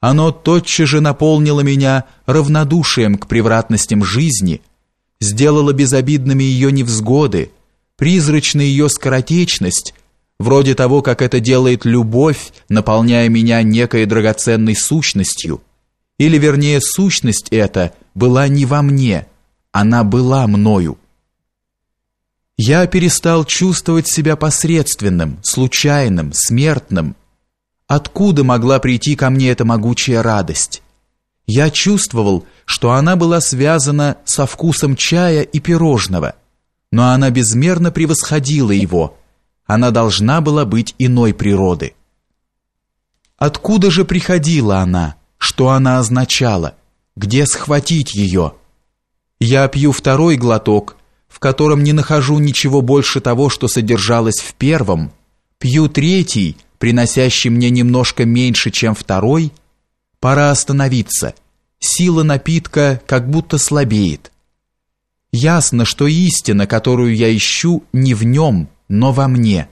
Оно тотчас же наполнило меня равнодушием к превратностям жизни, сделало безобидными ее невзгоды, призрачной ее скоротечность, вроде того, как это делает любовь, наполняя меня некой драгоценной сущностью, или вернее сущность эта была не во мне, она была мною. Я перестал чувствовать себя посредственным, случайным, смертным, Откуда могла прийти ко мне эта могучая радость? Я чувствовал, что она была связана со вкусом чая и пирожного, но она безмерно превосходила его. Она должна была быть иной природы. Откуда же приходила она? Что она означала? Где схватить ее? Я пью второй глоток, в котором не нахожу ничего больше того, что содержалось в первом. Пью третий – приносящий мне немножко меньше, чем второй, пора остановиться. Сила напитка как будто слабеет. Ясно, что истина, которую я ищу, не в нем, но во мне.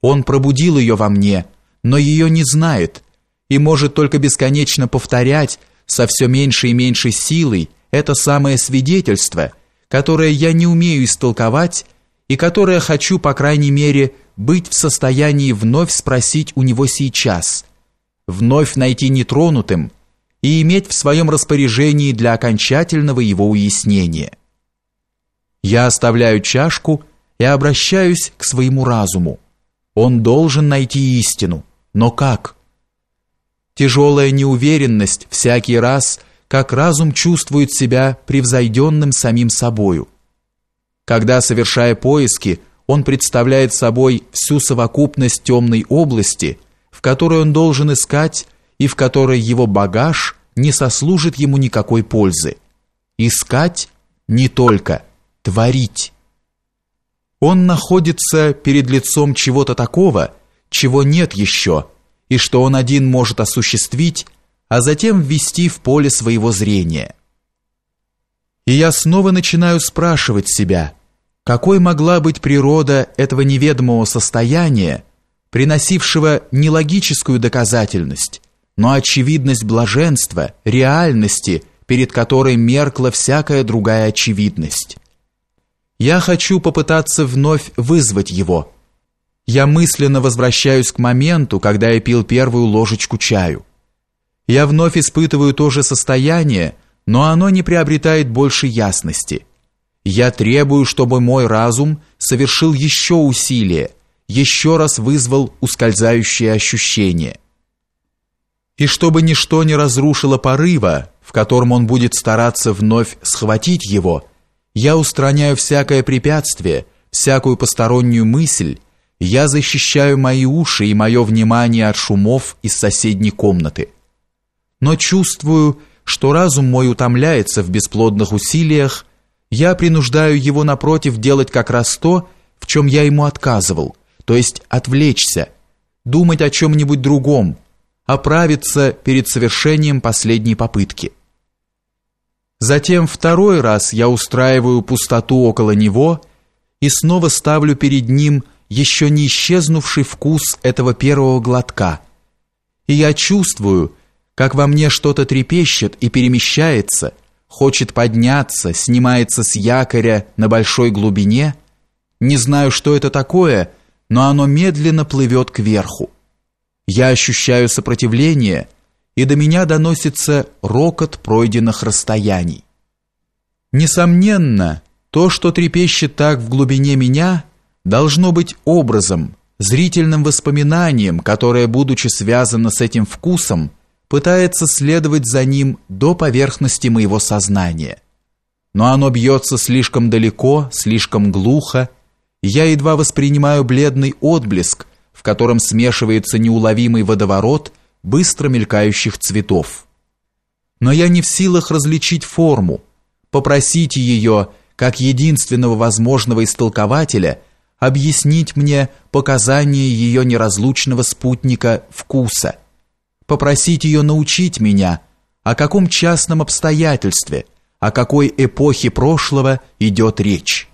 Он пробудил ее во мне, но ее не знает и может только бесконечно повторять со все меньшей и меньшей силой это самое свидетельство, которое я не умею истолковать и которое хочу, по крайней мере, быть в состоянии вновь спросить у него сейчас, вновь найти нетронутым и иметь в своем распоряжении для окончательного его уяснения. Я оставляю чашку и обращаюсь к своему разуму. Он должен найти истину, но как? Тяжелая неуверенность всякий раз, как разум чувствует себя превзойденным самим собою. Когда, совершая поиски, он представляет собой всю совокупность темной области, в которой он должен искать и в которой его багаж не сослужит ему никакой пользы. Искать не только, творить. Он находится перед лицом чего-то такого, чего нет еще, и что он один может осуществить, а затем ввести в поле своего зрения. И я снова начинаю спрашивать себя – какой могла быть природа этого неведомого состояния, приносившего не логическую доказательность, но очевидность блаженства, реальности, перед которой меркла всякая другая очевидность. Я хочу попытаться вновь вызвать его. Я мысленно возвращаюсь к моменту, когда я пил первую ложечку чаю. Я вновь испытываю то же состояние, но оно не приобретает больше ясности – я требую, чтобы мой разум совершил еще усилие, еще раз вызвал ускользающее ощущение. И чтобы ничто не разрушило порыва, в котором он будет стараться вновь схватить его, я устраняю всякое препятствие, всякую постороннюю мысль, я защищаю мои уши и мое внимание от шумов из соседней комнаты. Но чувствую, что разум мой утомляется в бесплодных усилиях, я принуждаю его напротив делать как раз то, в чем я ему отказывал, то есть отвлечься, думать о чем-нибудь другом, оправиться перед совершением последней попытки. Затем второй раз я устраиваю пустоту около него и снова ставлю перед ним еще не исчезнувший вкус этого первого глотка. И я чувствую, как во мне что-то трепещет и перемещается – хочет подняться, снимается с якоря на большой глубине. Не знаю, что это такое, но оно медленно плывет кверху. Я ощущаю сопротивление, и до меня доносится рокот пройденных расстояний. Несомненно, то, что трепещет так в глубине меня, должно быть образом, зрительным воспоминанием, которое, будучи связано с этим вкусом, пытается следовать за ним до поверхности моего сознания. Но оно бьется слишком далеко, слишком глухо, и я едва воспринимаю бледный отблеск, в котором смешивается неуловимый водоворот быстро мелькающих цветов. Но я не в силах различить форму, попросить ее, как единственного возможного истолкователя, объяснить мне показания ее неразлучного спутника вкуса – попросить ее научить меня, о каком частном обстоятельстве, о какой эпохе прошлого идет речь.